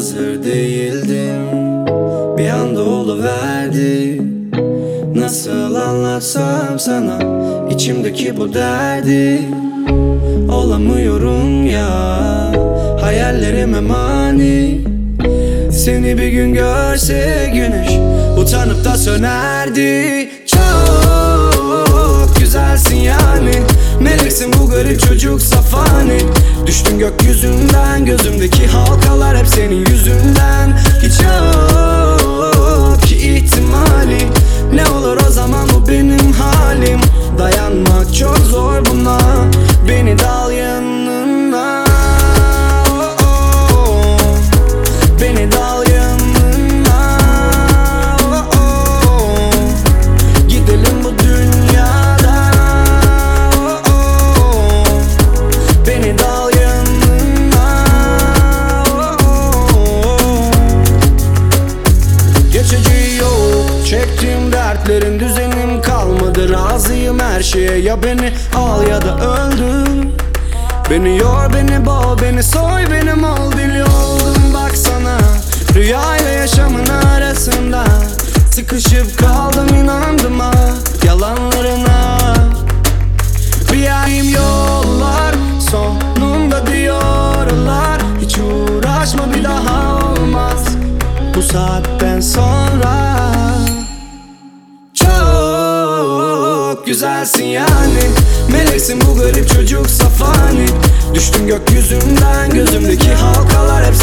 hazır değildim Bir anda oluverdi Nasıl anlatsam sana içimdeki bu derdi. Olamıyorum ya Hayallerime mani. Seni bir gün görse güneş Utanıp da sönerdi. Çok Garip çocuk safani Düştün gökyüzünden Gözümdeki halkalar hep senin yüzünden her şeye ya beni al ya da öldür. Beni yor beni boğ beni soy benim ol deli oldum. Baksana Rüya ile yaşamın arasında Sıkışıp kaldım inandım ha yalanlarına. Bir ayım yollar sonunda diyorlar Hiç uğraşma bir daha olmaz. Bu saatten sonra güzelsin yani. Meleksin bu garip çocuk safani. Düştüm gökyüzünden Gözümdeki halkalar hep